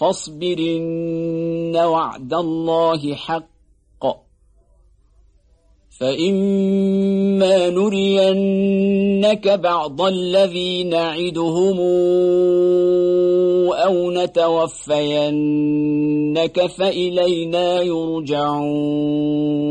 فاصبرن وعد الله حق. فإما نرينك بعض الذي نعدهم أو نتوفينك فإلينا يرجعون.